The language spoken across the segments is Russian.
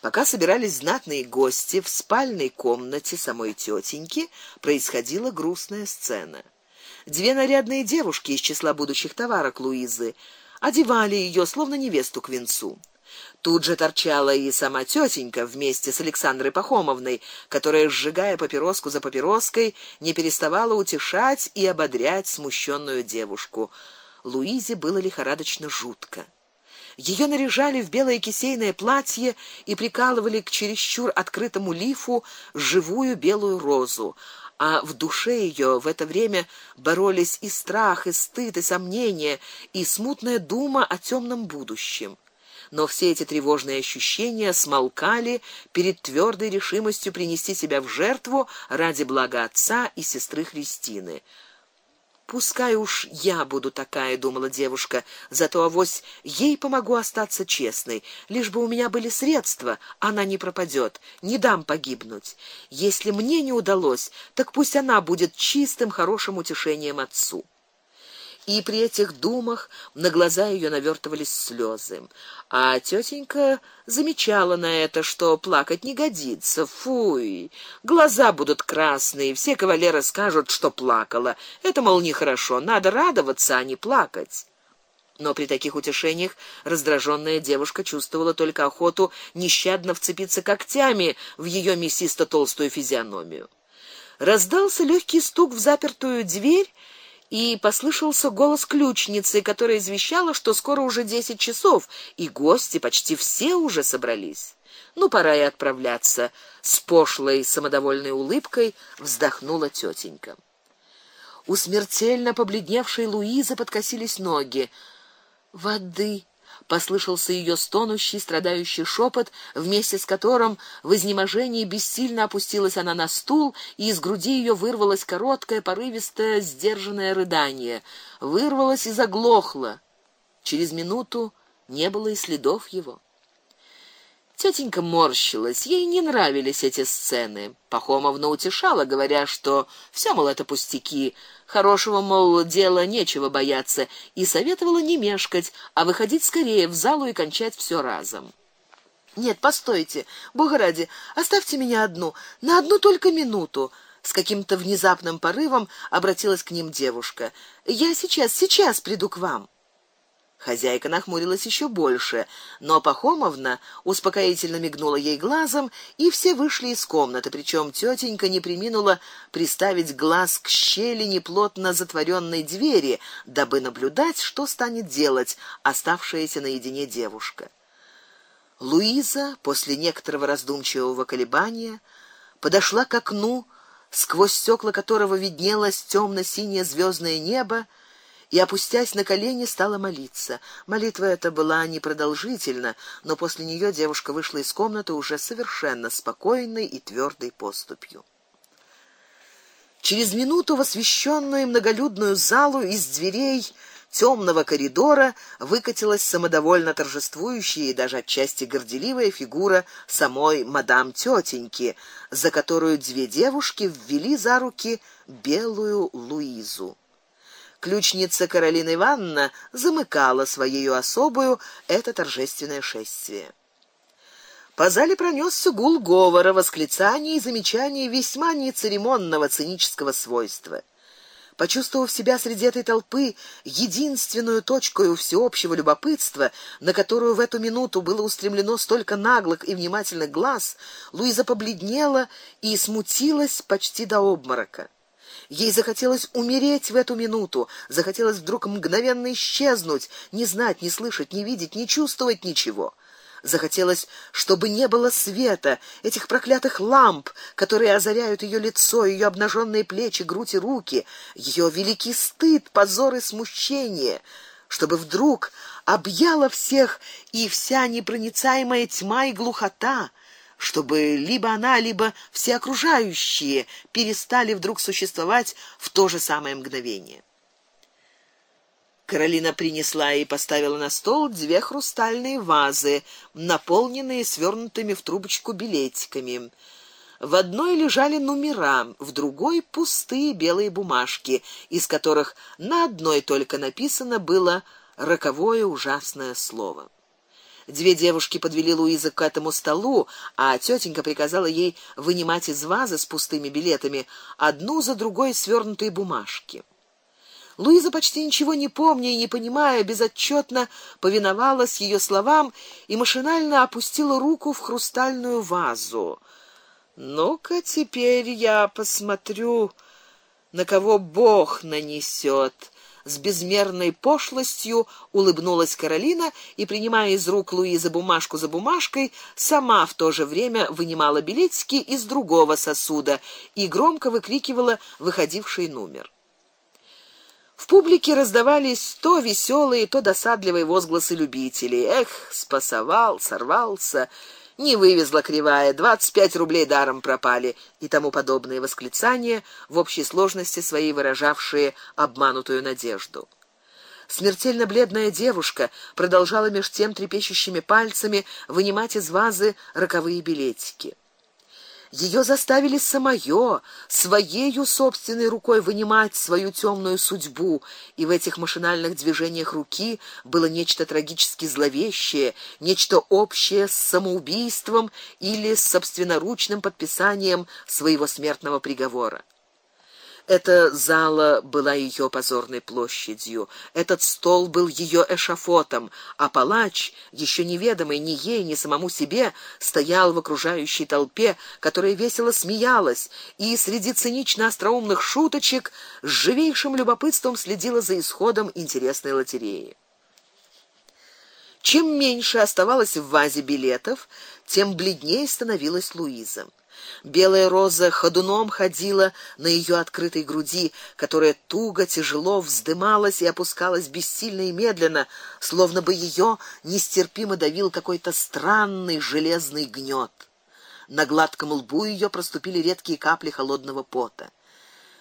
Пока собирались знатные гости в спальной комнате самой тетеньки, происходила грустная сцена. Две нарядные девушки из числа будущих товарок Луизы одевали ее словно невесту к венцу. Тут же торчала и сама тетенька вместе с Александрой Пахомовной, которая сжигая папироску за папироской, не переставала утешать и ободрять смущенную девушку. Луизе было лихорадочно жутко. Ее наряжали в белое кисейное платье и прикалывали к чересчур открытому лифу живую белую розу, а в душе ее в это время боролись и страх, и стыд, и сомнение, и смутная дума о темном будущем. Но все эти тревожные ощущения смолкали перед твердой решимостью принести себя в жертву ради блага отца и сестры Христины. Пускай уж я буду такая, думала девушка, зато авось ей помогу остаться честной, лишь бы у меня были средства, она не пропадет, не дам погибнуть. Если мне не удалось, так пусть она будет чистым, хорошим утешением отцу и при этих думах на глаза ее навертывались слезы. А тетенька замечала на это, что плакать не годится. Фуй, глаза будут красные, все кавалеры скажут, что плакала. Это мол нехорошо, надо радоваться, а не плакать. Но при таких утешениях раздраженная девушка чувствовала только охоту нещадно вцепиться когтями в ее мясисто толстую физиономию. Раздался легкий стук в запертую дверь, и послышался голос ключницы, которая извещала, что скоро уже десять часов, и гости почти все уже собрались. Ну пора и отправляться, с пошлой самодовольной улыбкой вздохнула тетенька. У смертельно побледневшей Луизы подкосились ноги. Воды, послышался ее стонущий, страдающий шепот, вместе с которым в изнеможении бессильно опустилась она на стул, и из груди ее вырвалось короткое, порывистое, сдержанное рыдание, вырвалось и заглохло. Через минуту не было и следов его. Тетенька морщилась, ей не нравились эти сцены. Пахомовна утешала, говоря, что все мол это пустяки, хорошего мол дела нечего бояться, и советовала не мешкать, а выходить скорее в залу и кончать все разом. Нет, постойте, бога ради, оставьте меня одну, на одну только минуту. С каким-то внезапным порывом обратилась к ним девушка. Я сейчас, сейчас приду к вам. Хозяйка нахмурилась еще больше, но Пахомовна успокоительно мигнула ей глазом, и все вышли из комнаты, причем тетенька не преминула приставить глаз к щели неплотно затворенной двери, дабы наблюдать, что станет делать оставшаяся наедине девушка. Луиза после некоторого раздумчивого колебания подошла к окну, сквозь стекла которого виднелось темно синее звездное небо и опустясь на колени, стала молиться. Молитва эта была непродолжительна, но после нее девушка вышла из комнаты уже совершенно спокойной и твердой поступью. Через минуту в освещенную многолюдную залу из дверей темного коридора выкатилась самодовольно торжествующая и даже отчасти горделивая фигура самой мадам тетеньки, за которую две девушки ввели за руки белую Луизу. Ключница Каролина Ивановна замыкала своей особую это торжественное шествие. По зале пронесся гул говора, восклицаний и замечаний весьма нецеремонного цинического свойства. Почувствовав себя среди этой толпы единственную точкой всеобщего любопытства, на которую в эту минуту было устремлено столько наглых и внимательных глаз, Луиза побледнела и смутилась почти до обморока. Ей захотелось умереть в эту минуту, захотелось вдруг мгновенно исчезнуть, не знать, не слышать, не видеть, не чувствовать ничего. Захотелось, чтобы не было света, этих проклятых ламп, которые озаряют ее лицо, ее обнаженные плечи, грудь и руки, ее великий стыд, позор и смущение, чтобы вдруг объяла всех и вся непроницаемая тьма и глухота, чтобы либо она, либо все окружающие перестали вдруг существовать в то же самое мгновение. Каролина принесла и поставила на стол две хрустальные вазы, наполненные свернутыми в трубочку билетиками. В одной лежали номера, в другой пустые белые бумажки, из которых на одной только написано было роковое ужасное слово. Две девушки подвели Луизу к этому столу, а тетенька приказала ей вынимать из вазы с пустыми билетами одну за другой свернутые бумажки. Луиза почти ничего не помня и не понимая, безотчетно повиновалась ее словам и машинально опустила руку в хрустальную вазу. Ну-ка теперь я посмотрю, на кого Бог нанесет. С безмерной пошлостью улыбнулась Каролина и принимая из рук Луизы бумажку за бумажкой, сама в то же время вынимала билетики из другого сосуда и громко выкрикивала выходивший номер. В публике раздавались то веселые, то досадливые возгласы любителей. Эх, спасовал, сорвался, не вывезла кривая, двадцать пять рублей даром пропали и тому подобные восклицания, в общей сложности своей выражавшие обманутую надежду. Смертельно бледная девушка продолжала меж тем трепещущими пальцами вынимать из вазы роковые билетики. Ее заставили самое своею собственной рукой вынимать свою темную судьбу, и в этих машинальных движениях руки было нечто трагически зловещее, нечто общее с самоубийством или с собственноручным подписанием своего смертного приговора. Эта зала была ее позорной площадью, этот стол был ее эшафотом, а палач, еще неведомый ни ей, ни самому себе, стоял в окружающей толпе, которая весело смеялась и среди цинично остроумных шуточек с живейшим любопытством следила за исходом интересной лотереи. Чем меньше оставалось в вазе билетов, тем бледнее становилась Луиза. Белая роза ходуном ходила на ее открытой груди, которая туго, тяжело вздымалась и опускалась бессильно и медленно, словно бы ее нестерпимо давил какой-то странный железный гнет. На гладком лбу ее проступили редкие капли холодного пота.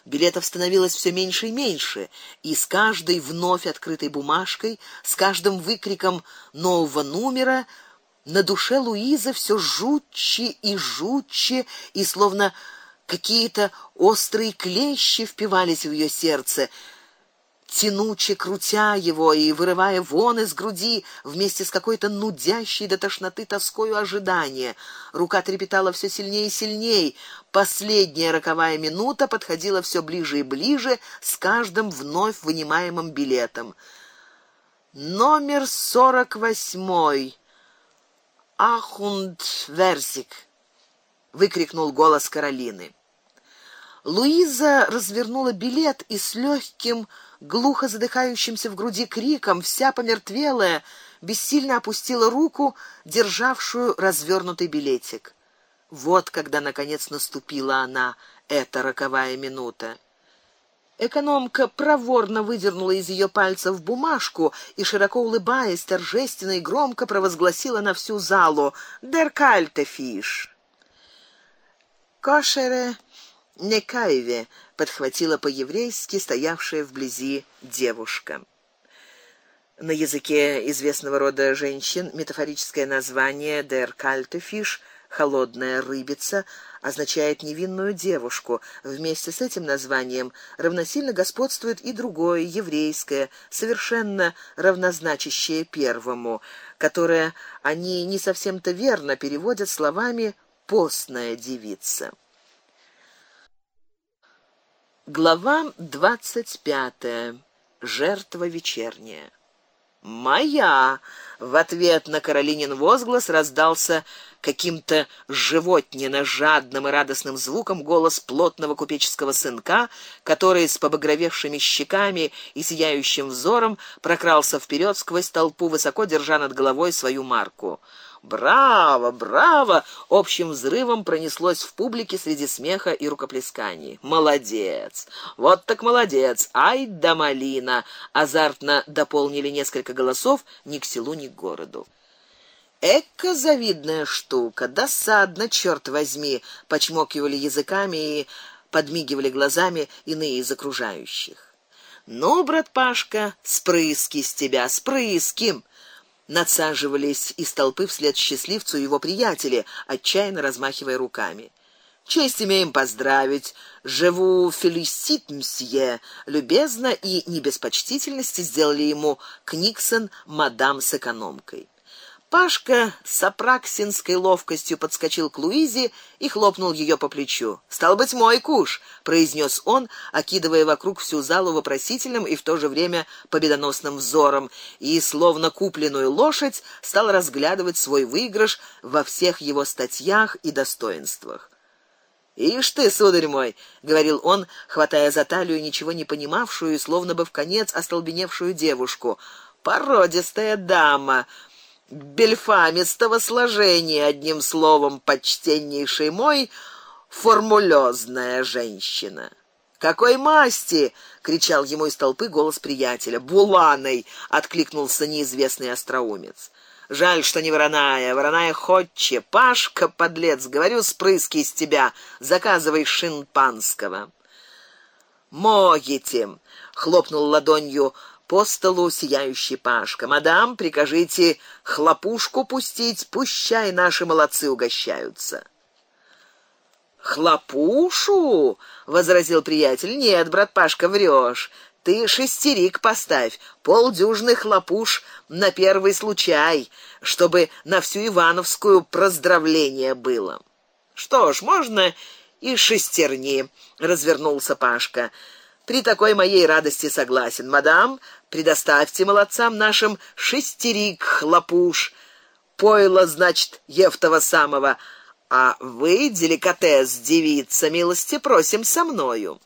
Билетов становилось все меньше и меньше, и с каждой вновь открытой бумажкой, с каждым выкриком нового номера на душе Луизы все жутче и жутче, и словно какие-то острые клещи впивались в ее сердце, тянуче крутя его и вырывая вон из груди вместе с какой-то нудящей до тошноты тоскою ожидания. Рука трепетала все сильнее и сильнее. Последняя роковая минута подходила все ближе и ближе с каждым вновь вынимаемым билетом. Номер сорок восьмой. Ахунд Верзик, выкрикнул голос Каролины. Луиза развернула билет и с легким, глухо задыхающимся в груди криком, вся помертвелая, бессильно опустила руку, державшую развернутый билетик. Вот когда наконец наступила она, эта роковая минута. Экономка проворно выдернула из ее пальцев бумажку и широко улыбаясь, торжественно и громко провозгласила на всю залу: "Der kalte Fisch". Кошере Некаеве подхватила по-еврейски стоявшая вблизи девушка. На языке известного рода женщин метафорическое название der kalte Fisch холодная рыбица означает невинную девушку. Вместе с этим названием равносильно господствует и другое еврейское, совершенно равнозначащее первому, которое они не совсем-то верно переводят словами постная девица. Глава двадцать пятая. Жертва вечерняя. Моя. В ответ на Каролинин возглас раздался каким-то животненно жадным и радостным звуком голос плотного купеческого сынка, который с побагровевшими щеками и сияющим взором прокрался вперед сквозь толпу, высоко держа над головой свою марку. Браво, браво! Общим взрывом пронеслось в публике среди смеха и рукоплесканий. Молодец. Вот так молодец. Ай да малина, азартно дополнили несколько голосов ни к селу, ни к городу. Эка завидная штука, досадно, черт возьми, почмокивали языками и подмигивали глазами иные из окружающих. Ну, брат Пашка, спрыски с тебя, спрыским надсаживались из толпы вслед счастливцу его приятели, отчаянно размахивая руками. Честь имеем поздравить. Живу фелисит мсье. Любезно и не без почтительности сделали ему Книксон мадам с экономкой. Пашка с апраксинской ловкостью подскочил к Луизе и хлопнул ее по плечу. "Стал быть, мой куш", произнес он, окидывая вокруг всю залу вопросительным и в то же время победоносным взором, и словно купленную лошадь стал разглядывать свой выигрыш во всех его статьях и достоинствах. "Ишь ты, сударь мой", говорил он, хватая за талию ничего не понимавшую и словно бы в конец остолбеневшую девушку. "Породистая дама, бельфамистого сложения, одним словом, почтеннейший мой, формулёзная женщина. Какой масти, кричал ему из толпы голос приятеля. Буланой, откликнулся неизвестный остроумец. Жаль, что не вороная, вороная ходче. Пашка, подлец, говорю, спрыски из тебя, заказывай шинпанского. Могите, хлопнул ладонью по столу сияющий Пашка. Мадам, прикажите хлопушку пустить, пущай наши молодцы угощаются. Хлопушу, возразил приятель. Нет, брат Пашка, врешь. Ты шестерик поставь, полдюжины хлопуш на первый случай, чтобы на всю Ивановскую поздравление было. Что ж, можно и шестерни, развернулся Пашка. При такой моей радости согласен, мадам. Предоставьте молодцам нашим шестерик хлопуш. Пойло, значит, Евтова самого. А вы, деликатес девица, милости просим со мною.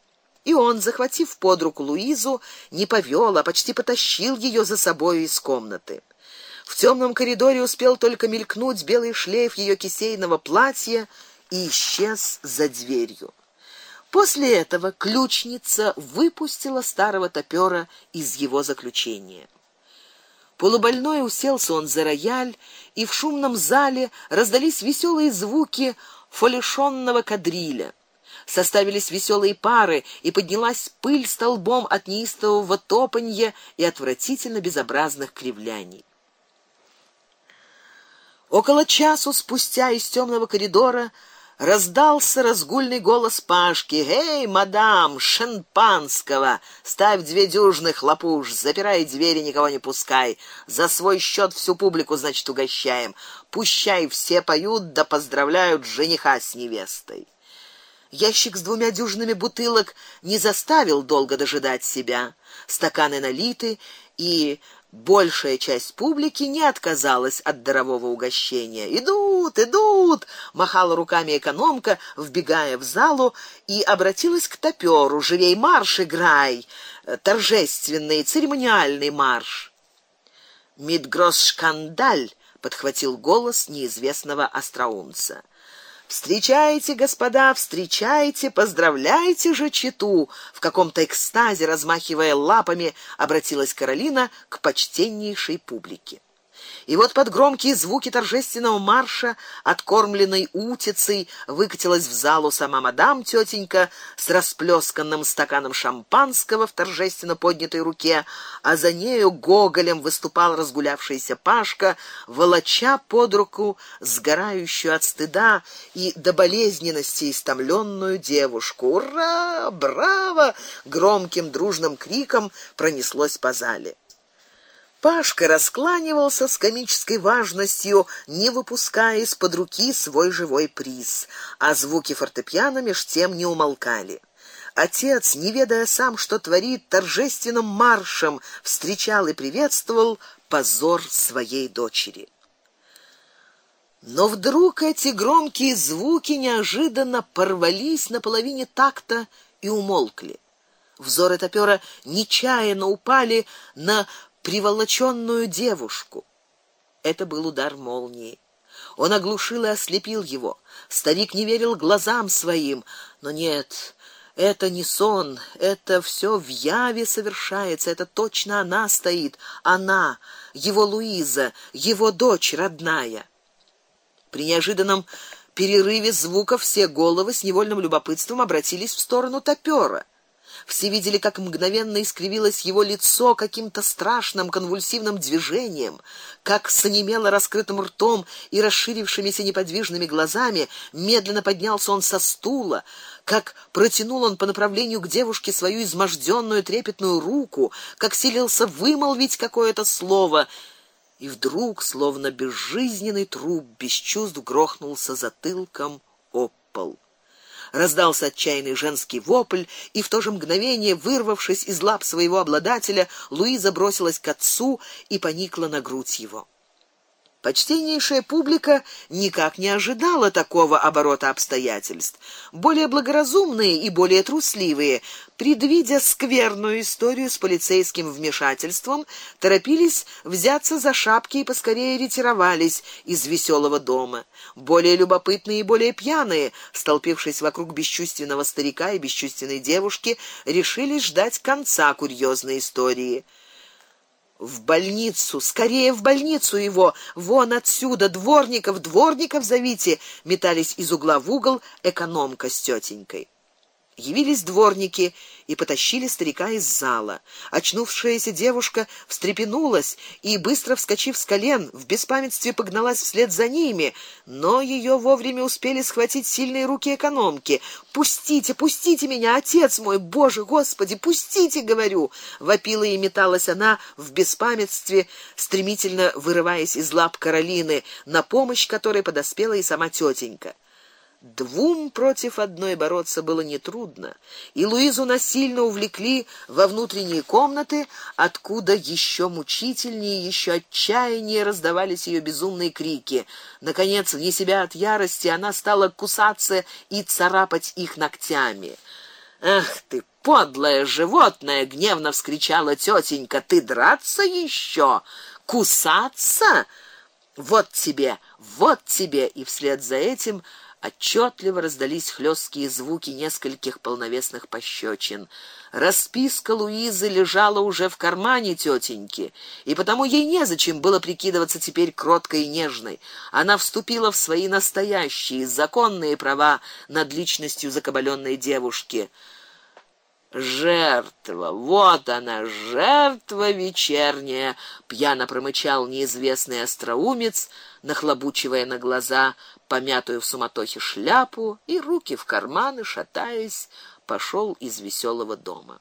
И он, захватив под руку Луизу, не повел, а почти потащил ее за собой из комнаты. В темном коридоре успел только мелькнуть белый шлейф ее кисейного платья и исчез за дверью. После этого ключница выпустила старого топера из его заключения. Полубольной уселся он за рояль, и в шумном зале раздались веселые звуки фолишонного кадриля. Составились веселые пары, и поднялась пыль столбом от неистового топанья и отвратительно безобразных кривляний. Около часу спустя из темного коридора раздался разгульный голос Пашки: "Эй, мадам, шампанского, ставь две дюжины хлопуш, запирай двери, никого не пускай. За свой счет всю публику, значит, угощаем. Пущай все поют да поздравляют жениха с невестой". Ящик с двумя дюжинами бутылок не заставил долго дожидать себя. Стаканы налиты, и Большая часть публики не отказалась от дарового угощения. Идут, идут, махала руками экономка, вбегая в залу и обратилась к топеру: "Живей марш играй, торжественный церемониальный марш". Мидгросс шкандаль подхватил голос неизвестного остроумца. Встречайте, господа, встречайте, поздравляйте же читу. В каком-то экстазе, размахивая лапами, обратилась Каролина к почтеннейшей публике. И вот под громкие звуки торжественного марша, откормленной утицей, выкатилась в залу сама мадам тетенька с расплесканным стаканом шампанского в торжественно поднятой руке, а за нею гоголем выступал разгулявшийся Пашка, волоча под руку сгорающую от стыда и до болезненности истомленную девушку. Ура! Браво! громким дружным криком пронеслось по зале. Пашка раскланивался с комической важностью, не выпуская из-под руки свой живой приз, а звуки фортепиано меж тем не умолкали. Отец, не ведая сам, что творит, торжественным маршем встречал и приветствовал позор своей дочери. Но вдруг эти громкие звуки неожиданно порвались на половине такта и умолкли. Взоры топера нечаянно упали на приволоченную девушку. Это был удар молнии. Он оглушил и ослепил его. Старик не верил глазам своим, но нет, это не сон, это все в яве совершается, это точно она стоит, она, его Луиза, его дочь родная. При неожиданном перерыве звуков все головы с невольным любопытством обратились в сторону топера. Все видели, как мгновенно искривилось его лицо каким-то страшным конвульсивным движением, как с онемело раскрытым ртом и расширившимися неподвижными глазами медленно поднялся он со стула, как протянул он по направлению к девушке свою измождённую трепетную руку, как силился вымолвить какое-то слово И вдруг, словно безжизненный труп, без чувств грохнулся затылком об пол. Раздался отчаянный женский вопль, и в то же мгновение, вырвавшись из лап своего обладателя, Луиза бросилась к отцу и поникла на грудь его. Почтеннейшая публика никак не ожидала такого оборота обстоятельств. Более благоразумные и более трусливые, предвидя скверную историю с полицейским вмешательством, торопились взяться за шапки и поскорее ретировались из веселого дома. Более любопытные и более пьяные, столпившись вокруг бесчувственного старика и бесчувственной девушки, решили ждать конца курьезной истории. В больницу, скорее в больницу его, вон отсюда, дворников, дворников зовите, метались из угла в угол экономка с тетенькой. Явились дворники и потащили старика из зала. Очнувшаяся девушка встрепенулась и быстро вскочив с колен, в беспамятстве погналась вслед за ними, но ее вовремя успели схватить сильные руки экономки. "Пустите, пустите меня, отец мой, Боже, Господи, пустите, говорю", вопила и металась она в беспамятстве, стремительно вырываясь из лап Каролины, на помощь которой подоспела и сама тетенька. Двум против одной бороться было не трудно, и Луизу насильно увлекли во внутренние комнаты, откуда еще мучительнее, еще отчаяннее раздавались ее безумные крики. Наконец, вне себя от ярости, она стала кусаться и царапать их ногтями. "Ах ты, подлое животное!" гневно вскричала тетенька. "Ты драться еще? Кусаться? Вот тебе, вот тебе!" И вслед за этим Отчетливо раздались хлесткие звуки нескольких полновесных пощечин. Расписка Луизы лежала уже в кармане тетеньки, и потому ей незачем было прикидываться теперь кроткой и нежной. Она вступила в свои настоящие законные права над личностью закабаленной девушки. Жертва, вот она, жертва вечерняя, пьяно промычал неизвестный остроумец, нахлобучивая на глаза помятую в суматохе шляпу и руки в карманы, шатаясь, пошел из веселого дома.